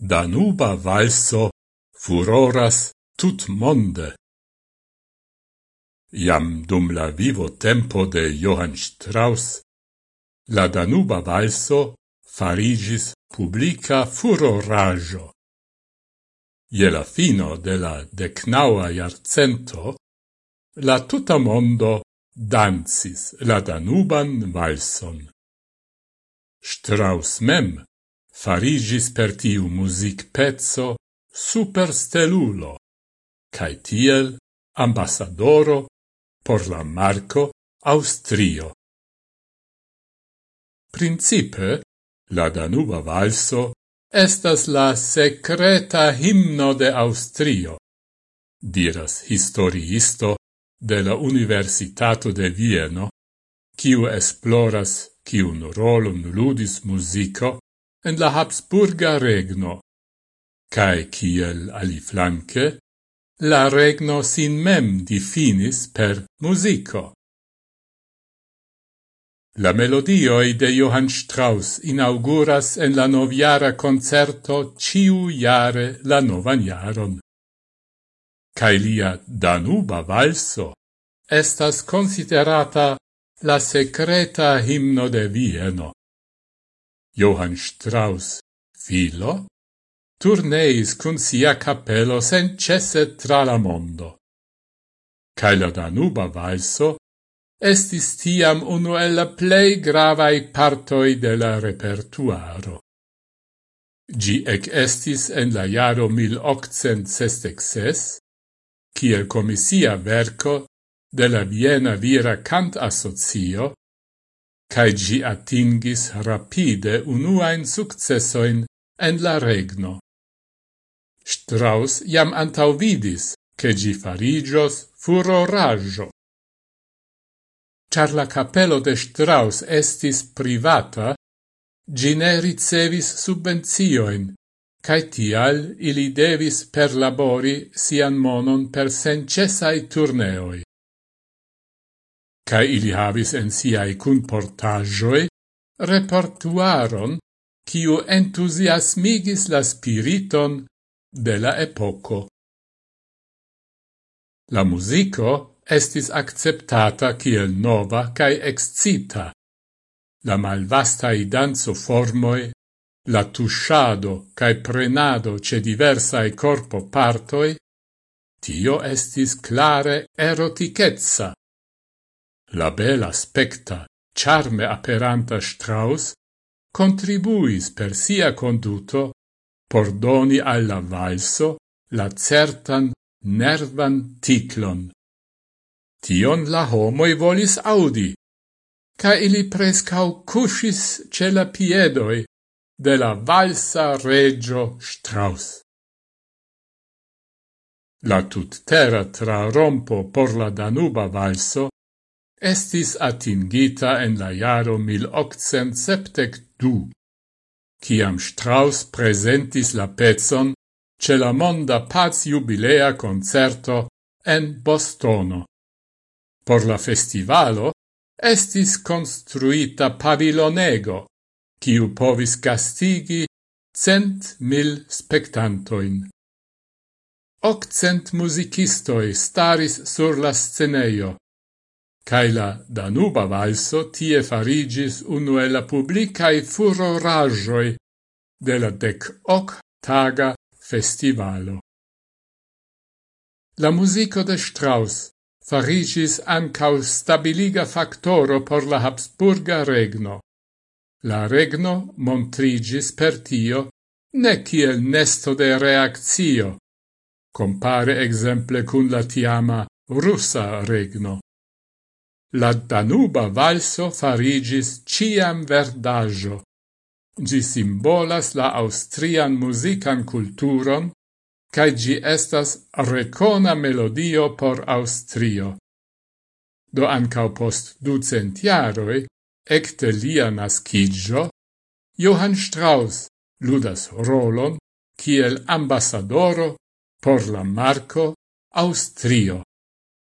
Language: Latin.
Danuba valso furoras tut monde. Iam dum la vivo tempo de Johann Strauss, la Danuba valso farigis publica furoraggio. Je la fino de la decnaua iarcento, la tuta mondo danzis la Danuban valson. Strauss mem farigis per tiu music pezzo superstelulo, cae tiel ambassadoro por la marco Austrio. Principe, la Danuba valso estas la secreta himno de Austrio, diras historiisto de la Universitato de Vieno, kiu esploras kiun rolum ludis musico en la Habsburga regno. Cae kiel aliflanque, la regno sin mem difinis per musico. La melodioi de Johann Strauss inauguras en la noviara concerto ciu jare la novan jaron. Cae lia Danuba valso estas considerata la secreta himno de Vieno. Johann Strauss, filo, turneis cun sia capello sencesse tra la mondo. Cae la Danuba valso estis tiam unu el la plei gravai partoi de la repertuaro. Gi ec estis en la jaro 1866, kiel comisia verco de la Viena Vira Cant Associo cae gi atingis rapide unuain successoin en la regno. Strauss jam antauvidis, che gi farigios furoraggio. Char la capello de Strauss estis privata, ĝi ne ricevis subvenzioin, cae tial ili devis perlabori sian monon per sencesai turneoi cae ili havis en siai cunportagioi repertuaron quiu entusiasmigis la spiriton de la epoco. La musico estis acceptata kiel nova cae excita. La malvastai danzo formoi, la tusciado cae prenado ce diversae corpo partoi, tio estis clare eroticezza La bel specta, charme aperanta Strauss, contribuis per sia conduto por doni alla valso la certan nervan ticlon. Tion la homoi volis audi, ca ili prescau cusis ce la piedoi de la valsa regio Strauss. La tut terra tra rompo por la Danuba valso estis atingita en la jaro 1872, ciam Strauss presentis la pezon ce la Monda Paz Jubilea Concerto en Bostono. Por la festivalo estis construita pavilonego, ciu povis castigi cent mil spectantoin. Occent musicistoi staris sur la sceneio, cae la Danuba valso tie farigis unu la publicae furorajoi de la dec hoc taga festivalo. La musico de Strauss farigis ancau stabiliga factoro por la Habsburga regno. La regno montrigis per tio ne kiel nesto de reaccio, compare exemple cun la tiama russa regno la Danuba valso farigis ciam verdaggio. Gi simbolas la austrian musican culturon, cae gi estas recona melodio por Austrio. Do ancao post ducent jaroi, ecte lia nascigio, Johann Strauss ludas rolon kiel ambassadoro por la marco Austrio.